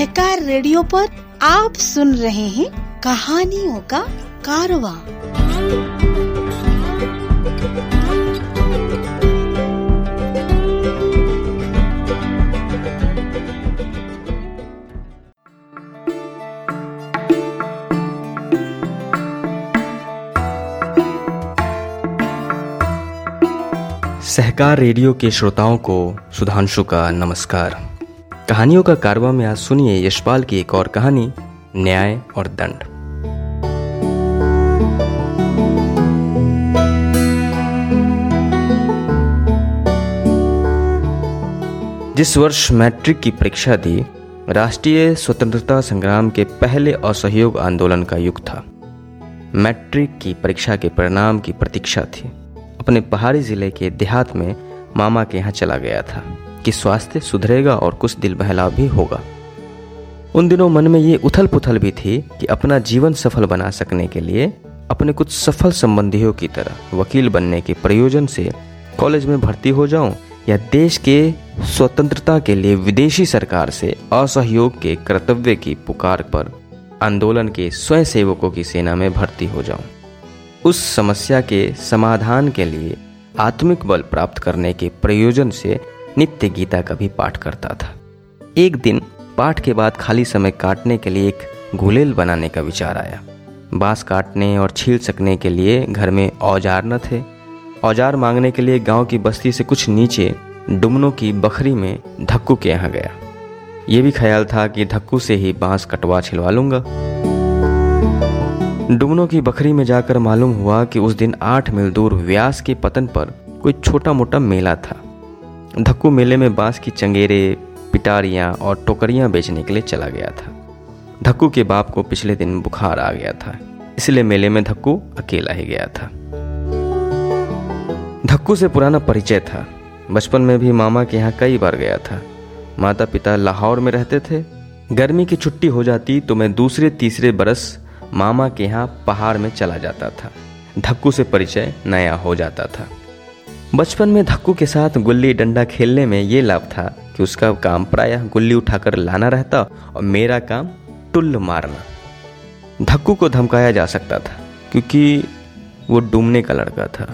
सहकार radio पर आप सुन रहे हैं कहानियों का कारवा। सहकार रेडियो के श्रोताओं को सुधांशु का नमस्कार। कहानियों का कारवा में आज सुनिए यशपाल की एक और कहानी, न्याय और दंड। जिस वर्ष मैट्रिक की परीक्षा दी, राष्ट्रीय स्वतंत्रता संग्राम के पहले असहयोग आंदोलन का युग था। मैट्रिक की परीक्षा के परिणाम की प्रतीक्षा थी। अपने पहाड़ी ज़िले के देहात में मामा के यहाँ चला गया था। कि स्वास्थ्य सुधरेगा और कुछ दिल बहलाव भी होगा। उन दिनों मन में ये उथल पुथल भी थी कि अपना जीवन सफल बना सकने के लिए अपने कुछ सफल संबंधियों की तरह वकील बनने के प्रयोजन से कॉलेज में भर्ती हो जाऊँ या देश के स्वतंत्रता के लिए विदेशी सरकार से असहयोग के कर्तव्य की पुकार पर आंदोलन के स्वयं सेवकों की सेना में भर्ती हो जाऊँ। उस समस्या के समाधान के लिए आत्मिक बल प्राप्त करने के प्रयोजन से नित्य गीता का भी पाठ करता था। एक दिन पाठ के बाद खाली समय काटने के लिए एक गुलेल बनाने का विचार आया। बाँस काटने और छील सकने के लिए घर में औज़ार न थे। औज़ार मांगने के लिए गाँव की बस्ती से कुछ नीचे डुमनों की बखरी में धक्कू के यहाँ गया। ये भी ख्याल था कि धक्कू से ही बाँस कटवा छिलवा लूँगा। डुमनों की बखरी में जाकर मालूम हुआ कि उस दिन आठ मील दूर व्यास के पतन पर कोई छोटा मोटा मेला था। धक्कू मेले में बाँस की चंगेरे, पिटारियाँ और टोकरियाँ बेचने के लिए चला गया था। धक्कू के बाप को पिछले दिन बुखार आ गया था, इसलिए मेले में धक्कू अकेला ही गया था। धक्कू से पुराना परिचय था। बचपन में भी मामा के यहाँ कई बार गया था। माता पिता लाहौर में रहते थे। गर्मी की छुट्टी हो जाती तो मैं दूसरे तीसरे बरस मामा के यहाँ पहाड़ में चला जाता था। धक्कू से परिचय नया हो जाता था। बचपन में धक्कू के साथ गुल्ली डंडा खेलने में ये लाभ था कि उसका काम प्रायः गुल्ली उठाकर लाना रहता और मेरा काम टुल्ल मारना। धक्कू को धमकाया जा सकता था, क्योंकि वो डूबने का लड़का था।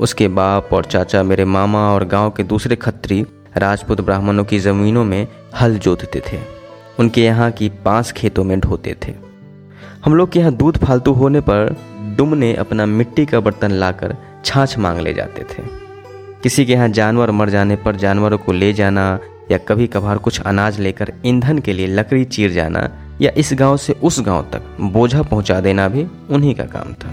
उसके बाप और चाचा मेरे मामा और गाँव के दूसरे खत्री राजपूत ब्राह्मणों की ज़मीनों में हल जोतते थे। उनके यहाँ की पाँच खेतों में ढोते थे। हम लोग के यहाँ दूध फालतू होने पर डुम ने अपना मिट्टी का बर्तन लाकर छाछ मांग ले जाते थे। किसी के यहाँ जानवर मर जाने पर जानवरों को ले जाना या कभी कभार कुछ अनाज लेकर ईंधन के लिए लकड़ी चीर जाना या इस गाँव से उस गाँव तक बोझा पहुँचा देना भी उन्हीं का काम था।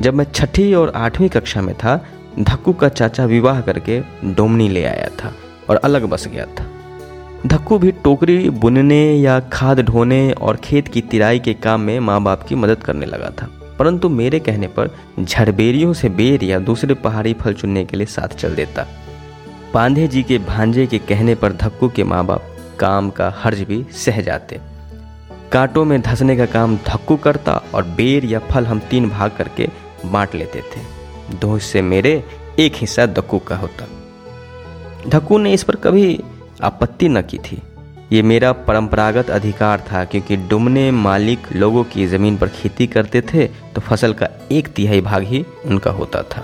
जब मैं छठी और आठवीं कक्षा में था, धक्कू का चाचा विवाह करके डोमनी ले आया था और अलग बस गया था। धक्कू भी टोकरी, बुनने या खाद ढोने और खेत की तिराई के काम में माँ बाप की मदद करने लगा था। परंतु मेरे कहने पर झड़बेरियों से बेर या दूसरे पहाड़ी फल चुनने के लिए साथ चल देता। पांधे जी के भांजे के कहने पर धक्कू के माँ बाप काम का हर्ज भी सह जाते। कांटों में धसने का काम धक्कू करता और बेर या फल हम तीन भाग करके बांट लेते थे। दो हिस्से मेरे एक हिस्सा धक्कू का होता। धक्कू ने इस पर कभी आपत्ति न की थी। ये मेरा परंपरागत अधिकार था, क्योंकि डुमने मालिक लोगों की ज़मीन पर खेती करते थे तो फ़सल का एक तिहाई भाग ही उनका होता था।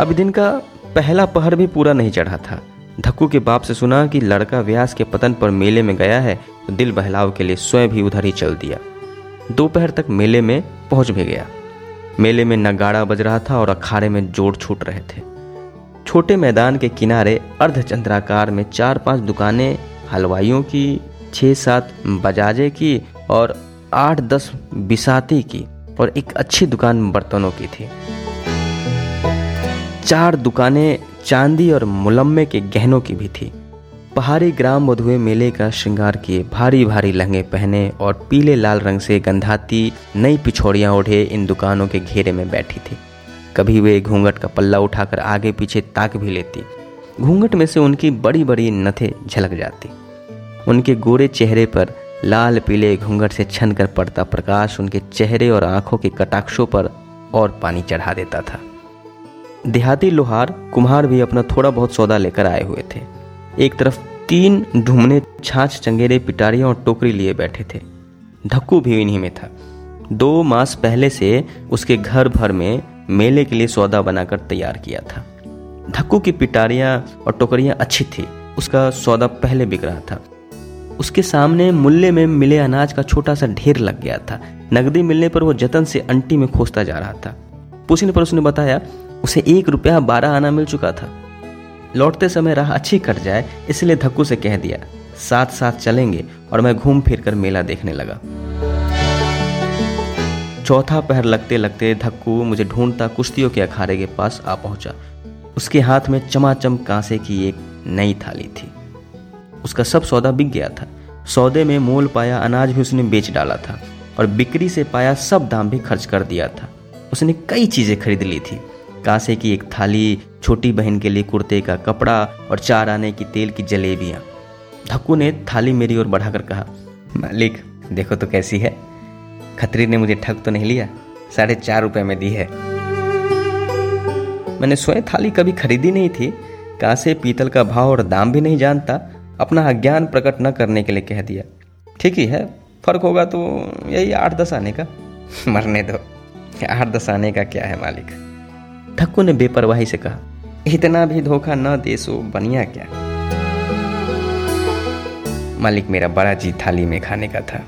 अब दिन का पहला पहर भी पूरा नहीं चढ़ा था। धक्कू के बाप से सुना कि लड़का व्यास के पतन पर मेले में गया है तो दिल बहलाव के लिए स्वयं भी उधर ही चल दिया। दोपहर तक मेले में पहुँच भी गया। मेले में नगाड़ा बज रहा था और अखाड़े में जोड़ छूट रहे थे। छोटे मैदान के किनारे अर्धचंद्राकार में चार पाँच दुकानें, हलवाइयों की छः सात बजाजे की और आठ दस बिसाती की और एक अच्छी दुकान बर्तनों की थी। चार दुकानें चांदी और मुलम्मे के गहनों की भी थी। पहाड़ी ग्राम वधुए मेले का श्रृंगार किए भारी भारी लहंगे पहने और पीले लाल रंग से गंधाती नई पिछोड़ियाँ ओढ़े इन दुकानों के घेरे में बैठी थी। कभी वे घूंघट का पल्ला उठाकर आगे पीछे ताक भी लेती। घूंघट में से उनकी बड़ी बड़ी नथें झलक जाती। उनके गोरे चेहरे पर लाल पीले घूंघट से छन कर पड़ता प्रकाश उनके चेहरे और आँखों के कटाक्षों पर और पानी चढ़ा देता था। देहाती लोहार कुम्हार भी अपना थोड़ा बहुत सौदा लेकर आए हुए थे। एक तरफ़ तीन ढूमने छाछ चंगेरे पिटारियाँ और टोकरी लिए बैठे थे। ढक्कू भी इन्हीं में था। दो मास पहले से उसके घर भर में मेले के लिए सौदा बनाकर तैयार किया था। धक्कू की पिटारियाँ और टोकरियाँ अच्छी थी। उसका सौदा पहले बिक रहा था। उसके सामने मुल्ले में मिले अनाज का छोटा सा ढेर लग गया था। नगदी मिलने पर वो जतन से अंटी में खोसता जा रहा था। पूछने पर उसने बताया, उसे एक रुपया बारह आना मिल चुका था। लौटते समय राह अच्छी कट जाए, इसलिए धक्कू से कह दिया साथ साथ चलेंगे और मैं घूम फिर कर मेला देखने लगा। चौथा पहर लगते लगते धक्कू मुझे ढूंढता, कुश्तियों के अखाड़े के पास आ पहुँचा। उसके हाथ में चमाचम कांसे की एक नई थाली थी। उसका सब सौदा बिक गया था। सौदे में मोल पाया अनाज भी उसने बेच डाला था और बिक्री से पाया सब दाम भी खर्च कर दिया था। उसने कई चीज़ें खरीद ली थी। कांसे की एक थाली, छोटी बहन के लिए कुर्ते का कपड़ा और चार आने की तेल की जलेबियाँ। धक्कू ने थाली मेरी ओर बढ़ाकर कहा, मालिक, देखो तो कैसी है। खतरी ने मुझे ठग तो नहीं लिया, साढ़े चार रुपये में दी है। मैंने स्वयं थाली कभी खरीदी नहीं थी कांसे पीतल का भाव और दाम भी नहीं जानता, अपना अज्ञान प्रकट न करने के लिए कह दिया। ठीक ही है, फ़र्क होगा तो यही आठ दस आने का। मरने दो, आठ दस आने का क्या है मालिक? ठक्कू ने बेपरवाही से कहा, इतना भी धोखा न दे सो बनिया क्या? मालिक मेरा बड़ा जी थाली में खाने का था।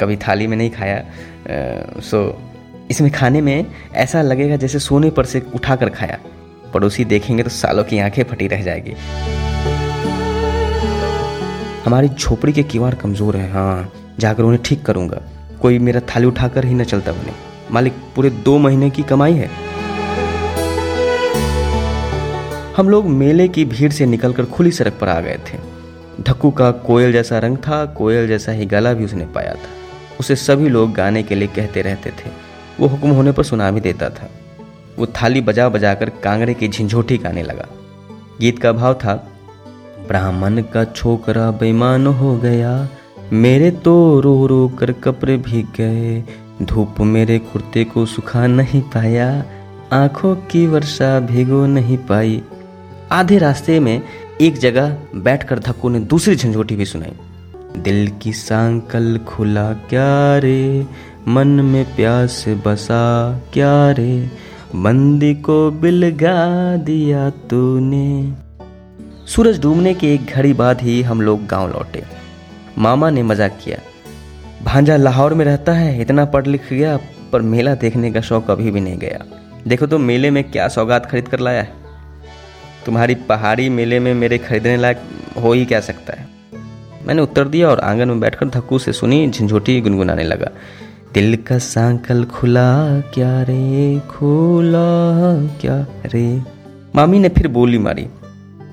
कभी थाली में नहीं खाया सो इसमें खाने में ऐसा लगेगा जैसे सोने पर से उठाकर खाया। पड़ोसी देखेंगे तो सालों की आँखें फटी रह जाएगी। हमारी झोपड़ी के किवाड़ कमज़ोर है हाँ जाकर उन्हें ठीक करूँगा। कोई मेरा थाली उठाकर ही न चलता बने। मालिक, पूरे दो महीने की कमाई है। हम लोग मेले की भीड़ से निकलकर खुली सड़क पर आ गए थे। ढक्कू का कोयल जैसा रंग था, कोयल जैसा ही गला भी उसने पाया था। उसे सभी लोग गाने के लिए कहते रहते थे। वो हुक्म होने पर सुना भी देता था। वो थाली बजा बजा कर कांगड़े की झिंझोटी गाने लगा। गीत का भाव था, ब्राह्मण का छोकरा बेईमान हो गया, मेरे तो रो रो कर कपड़े भीग गए, धूप मेरे कुर्ते को सुखा नहीं पाया, आँखों की वर्षा भिगो नहीं पाई। आधे रास्ते में एक जगह बैठकर धक्कू ने दूसरी झंझोटी भी सुनाई। दिल की सांकल खुला क्या रे मन में प्यास बसा क्या रे बंदी को बिलगा दिया तूने। सूरज डूबने के एक घड़ी बाद ही हम लोग गाँव लौटे। मामा ने मज़ाक किया, भांजा लाहौर में रहता है, इतना पढ़ लिख गया, पर मेला देखने का शौक अभी भी नहीं गया। देखो तो मेले में क्या सौगात खरीद कर लाया है। तुम्हारी पहाड़ी मेले में मेरे खरीदने लायक हो ही क्या सकता है? मैंने उत्तर दिया और आँगन में बैठकर धक्कू से सुनी, झंझोटी गुनगुनाने लगा। दिल का सांकल खुला, क्या रे, खुला, क्या रे? मामी ने फिर बोली मारी,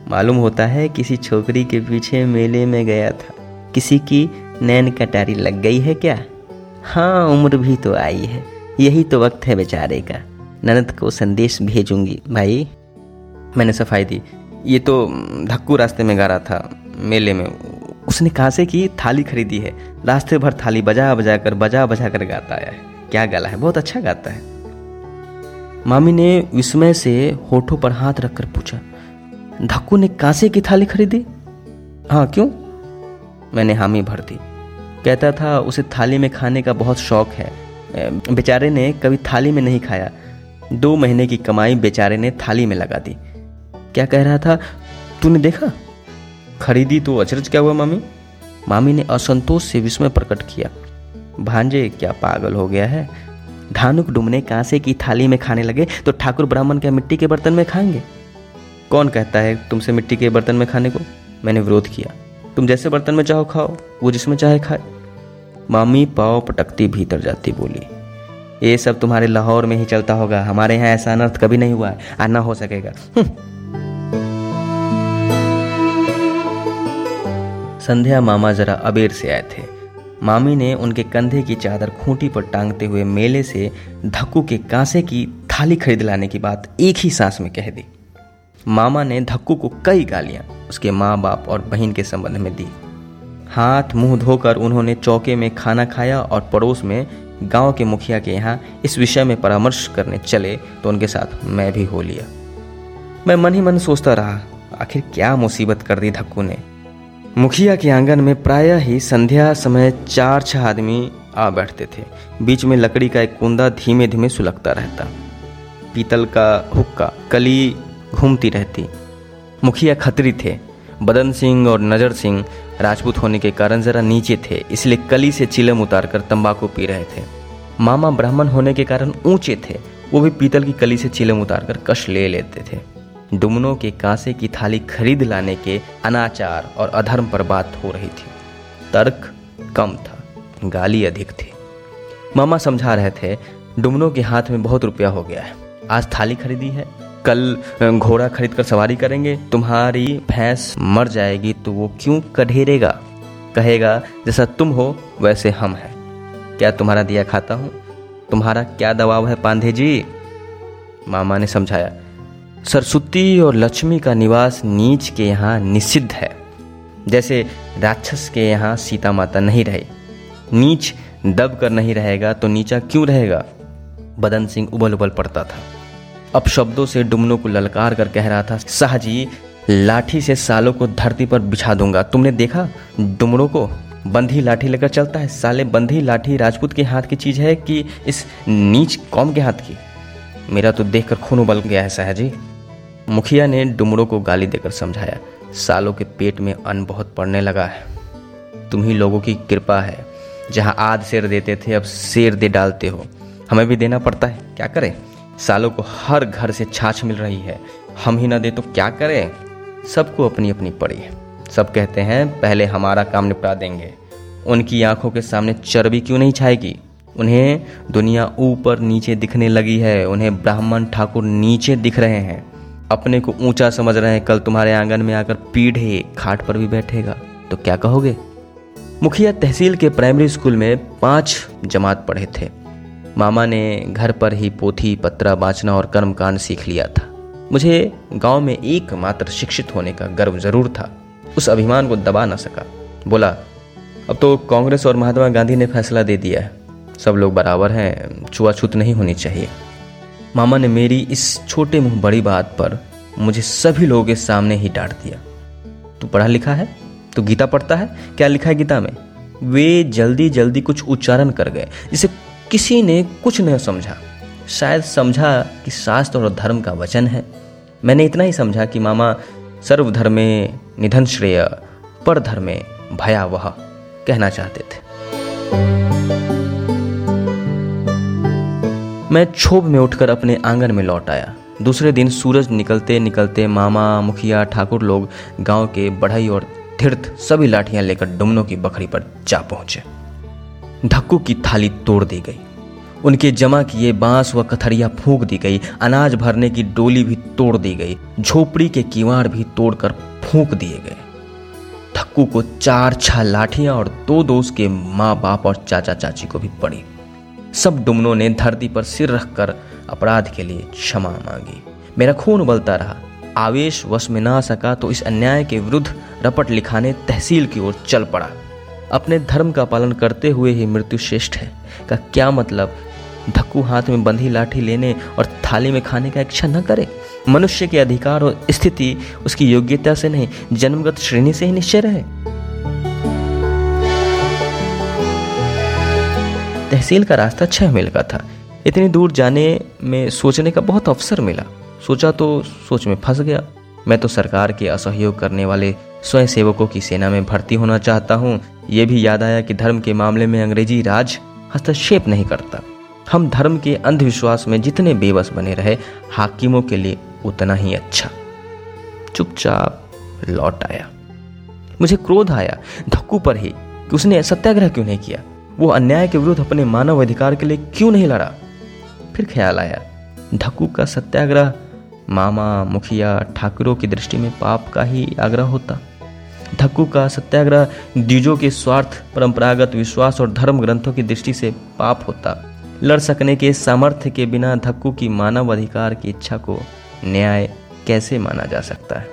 मालूम होता है किसी छोकरी के पीछे मेले में गया था। किसी की नैन कटारी लग गई है क्या? हाँ उम्र भी तो आई है। यही तो वक्त है बेचारे का। ननद को संदेश भेजूँगी, भाई। मैंने सफ़ाई दी। ये तो धक्कू रास्ते में गा रहा था, मेले में। उसने कांसे की थाली खरीदी है। रास्ते भर थाली बजा बजा कर बजा बजा कर गाता है। क्या गाला है? बहुत अच्छा गाता है। मामी ने विस्मय से होठों पर हाथ रखकर पूछा धक्कू ने कांसे की थाली खरीदी? हाँ क्यों? मैंने हामी भर दी। कहता था, उसे थाली में खाने का बहुत शौक है। बेचारे ने कभी थाली में नहीं खाया। दो महीने की कमाई बेचारे ने थाली में लगा दी। क्या कह रहा था? तूने देखा? खरीदी तो अचरज क्या हुआ, मामी? मामी ने असंतोष से विस्मय प्रकट किया। भांजे, क्या पागल हो गया है? धानुक डुमने कांसे की थाली में खाने लगे तो ठाकुर ब्राह्मण क्या मिट्टी के बर्तन में खाएँगे? कौन कहता है तुमसे मिट्टी के बर्तन में खाने को? मैंने विरोध किया। तुम जैसे बर्तन में चाहो खाओ, वो जिसमें चाहे खाए। मामी पाव पटकती भीतर जाती बोली, ये सब तुम्हारे लाहौर में ही चलता होगा, हमारे यहाँ ऐसा अनर्थ कभी नहीं हुआ है और ना हो सकेगा। संध्या मामा जरा अबेर से आए थे। मामी ने उनके कंधे की चादर खूंटी पर टांगते हुए मेले से धक्कू के कांसे की थाली खरीद लाने की बात एक ही सांस में कह दी। मामा ने धक्कू को कई गालियाँ उसके माँ बाप और बहन के संबंध में दी। हाथ मुँह धोकर उन्होंने चौके में खाना खाया और पड़ोस में गाँव के मुखिया के यहाँ इस विषय में परामर्श करने चले तो उनके साथ मैं भी हो लिया। मैं मन ही मन सोचता रहा, आखिर क्या मुसीबत कर दी धक्कू ने? मुखिया के आँगन में प्रायः ही संध्या समय चार छह आदमी आ बैठते थे। बीच में लकड़ी का एक कुंदा धीमे धीमे सुलगता रहता। पीतल का हुक्का, कली घूमती रहती। मुखिया खतरी थे। बदन सिंह और नज़र सिंह राजपूत होने के कारण जरा नीचे थे, इसलिए कली से चिलम उतारकर तंबाकू पी रहे थे। मामा ब्राह्मण होने के कारण ऊँचे थे। वो भी पीतल की कली से चिलम उतारकर कश ले लेते थे। डुमनों के कांसे की थाली खरीद लाने के अनाचार और अधर्म पर बात हो रही थी। तर्क कम था, गाली अधिक थी। मामा समझा रहे थे, डुमनों के हाथ में बहुत रुपया हो गया है। आज थाली खरीदी है, कल घोड़ा खरीद कर सवारी करेंगे, तुम्हारी भैंस मर जाएगी तो वो क्यों कढेरेगा कहेगा, जैसा तुम हो, वैसे हम हैं। क्या तुम्हारा दिया खाता हूँ? तुम्हारा क्या दबाव है पांधे जी? मामा ने समझाया सरस्वती और लक्ष्मी का निवास नीच के यहाँ निषिद्ध है। जैसे राक्षस के यहाँ सीता माता नहीं रहे। नीच दब कर नहीं रहेगा तो नीचा क्यों रहेगा? बदन सिंह उबल उबल पड़ता था। अब शब्दों से डुमनों को ललकार कर कह रहा था शाहजी लाठी से सालों को धरती पर बिछा दूँगा। तुमने देखा? डुमरों को बंधी लाठी लेकर चलता है। साले, बंधी लाठी राजपूत के हाथ की चीज़ है कि इस नीच कौम के हाथ की? मेरा तो देखकर खून उबल गया है शाहजी मुखिया ने डुमरों को गाली देकर समझाया, सालों के पेट में अन्न बहुत पड़ने लगा है। तुम ही लोगों की कृपा है। जहाँ आध शेर देते थे, अब शेर दे डालते हो। हमें भी देना पड़ता है, क्या करें? सालों को हर घर से छाछ मिल रही है। हम ही ना दे तो क्या करें? सबको अपनी अपनी पड़ी है। सब कहते हैं, पहले हमारा काम निपटा देंगे। उनकी आँखों के सामने चर्बी क्यों नहीं छाएगी? उन्हें दुनिया ऊपर नीचे दिखने लगी है। उन्हें ब्राह्मण ठाकुर नीचे दिख रहे हैं। अपने को ऊँचा समझ रहे हैं, कल तुम्हारे आँगन में आकर पीढ़े खाट पर भी बैठेगा। तो क्या कहोगे? मुखिया तहसील के प्राइमरी स्कूल में पाँच जमात पढ़े थे। मामा ने घर पर ही पोथी, पत्रा बाँचना और कर्मकांड सीख लिया था। मुझे गाँव में एकमात्र शिक्षित होने का गर्व ज़रूर था। उस अभिमान को दबा ना सका। बोला, अब तो कांग्रेस और महात्मा गांधी ने फैसला दे दिया है। सब लोग बराबर हैं, छुआछूत नहीं होनी चाहिए। मामा ने मेरी इस छोटे मुँह बड़ी बात पर मुझे सभी लोगों के सामने ही डांट दिया। तू पढ़ा लिखा है? तू गीता पढ़ता है? क्या लिखा है गीता में? वे जल्दी जल्दी कुछ उच्चारण कर गए। जिसे किसी ने कुछ नहीं समझा। शायद समझा कि शास्त्र और धर्म का वचन है। मैंने इतना ही समझा कि मामा, सर्वधर्मे निधन श्रेय पर धर्मे भयावह कहना चाहते थे। मैं क्षोभ में उठकर अपने आँगन में लौट आया। दूसरे दिन सूरज निकलते निकलते मामा, मुखिया, ठाकुर लोग गाँव के बढ़ई और तीर्थ सभी लाठियाँ लेकर डुमनों की बकरी पर जा पहुँचे। धक्कू की थाली तोड़ दी गई। उनके जमा किए बाँस व कथरिया फूंक दी गई। अनाज भरने की डोली भी तोड़ दी गई। झोपड़ी के किवाड़ भी तोड़कर फूंक दिए गए। थक्कू को चार छह लाठियाँ और दो दोस्त के माँ बाप और चाचा चाची को भी पड़ी। सब डुमनों ने धरती पर सिर रखकर अपराध के लिए क्षमा मांगी। मेरा खून उबलता रहा। आवेश वश में ना सका तो इस अन्याय के विरुद्ध रपट लिखाने तहसील की ओर चल पड़ा। अपने धर्म का पालन करते हुए ही मृत्यु श्रेष्ठ है। का क्या मतलब? धक्कू हाथ में बंधी लाठी लेने और थाली में खाने का इच्छा न करे। मनुष्य के अधिकार और स्थिति उसकी योग्यता से नहीं, जन्मगत श्रेणी से ही निश्चय रहे। तहसील का रास्ता छह मील का था। इतनी दूर जाने में सोचने का बहुत अवसर मिला। सोचा तो सोच में फंस गया। मैं तो सरकार के असहयोग करने वाले स्वयं सेवकों की सेना में भर्ती होना चाहता हूँ। ये भी याद आया कि धर्म के मामले में अंग्रेज़ी राज हस्तक्षेप नहीं करता। हम धर्म के अंधविश्वास में जितने बेबस बने रहे, हाकिमों के लिए उतना ही अच्छा। चुपचाप लौट आया। मुझे क्रोध आया धक्कू पर ही कि उसने सत्याग्रह क्यों नहीं किया? वो अन्याय के विरुद्ध अपने मानव अधिकार के लिए क्यों नहीं लड़ा? फिर ख्याल आया धक्कू का सत्याग्रह मामा, मुखिया, ठाकुरों की दृष्टि में पाप का ही आग्रह होता। धक्कू का सत्याग्रह द्विजों के स्वार्थ, परंपरागत विश्वास और धर्म ग्रंथों की दृष्टि से पाप होता। लड़ सकने के सामर्थ्य के बिना धक्कू की मानव अधिकार की इच्छा को न्याय कैसे माना जा सकता है?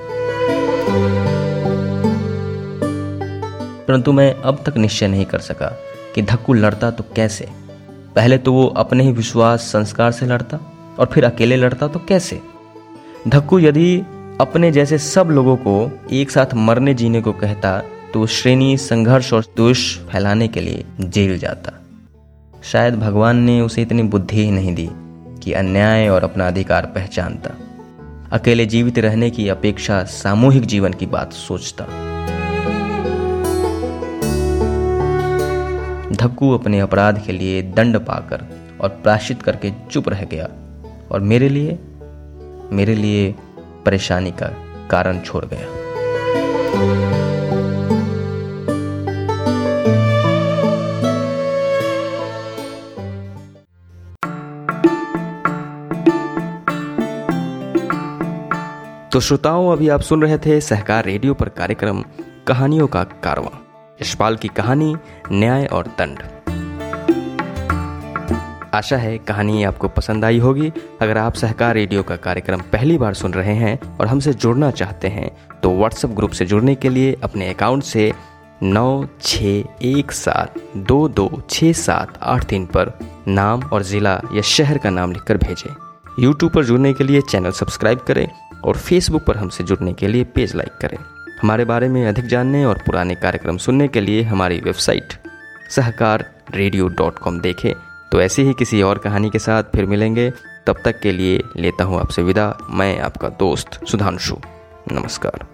परंतु मैं अब तक निश्चय नहीं कर सका। कि धक्कू लड़ता तो कैसे? पहले तो वो अपने ही विश्वास संस्कार से लड़ता और फिर अकेले लड़ता तो कैसे? धक्कू यदि अपने जैसे सब लोगों को एक साथ मरने जीने को कहता तो श्रेणी, संघर्ष और दोष फैलाने के लिए जेल जाता। शायद भगवान ने उसे इतनी बुद्धि ही नहीं दी कि अन्याय और अपना अधिकार पहचानता। अकेले जीवित रहने की अपेक्षा सामूहिक जीवन की बात सोचता। धक्कू अपने अपराध के लिए दंड पाकर और प्राश्चित करके चुप रह गया और मेरे लिए मेरे लिए परेशानी का कारण छोड़ गया। तो श्रोताओं, अभी आप सुन रहे थे सहकार रेडियो पर कार्यक्रम कहानियों का कारवां। यशपाल की कहानी, न्याय और दंड। आशा है कहानी आपको पसंद आई होगी। अगर आप सहकार रेडियो का कार्यक्रम पहली बार सुन रहे हैं और हमसे जुड़ना चाहते हैं तो व्हाट्सएप ग्रुप से जुड़ने के लिए अपने अकाउंट से नौ छ एक सात दो दो छ सात आठ तीन पर नाम और ज़िला या शहर का नाम लिखकर भेजें। यूट्यूब पर जुड़ने के लिए चैनल सब्सक्राइब करें और फेसबुक पर हमसे जुड़ने के लिए पेज लाइक करें। हमारे बारे में अधिक जानने और पुराने कार्यक्रम सुनने के लिए हमारी website Sahkar radio dot com देखें। तो ऐसे ही किसी और कहानी के साथ फिर मिलेंगे। तब तक के लिए लेता हूँ आपसे विदा। मैं आपका दोस्त सुधांशु। नमस्कार।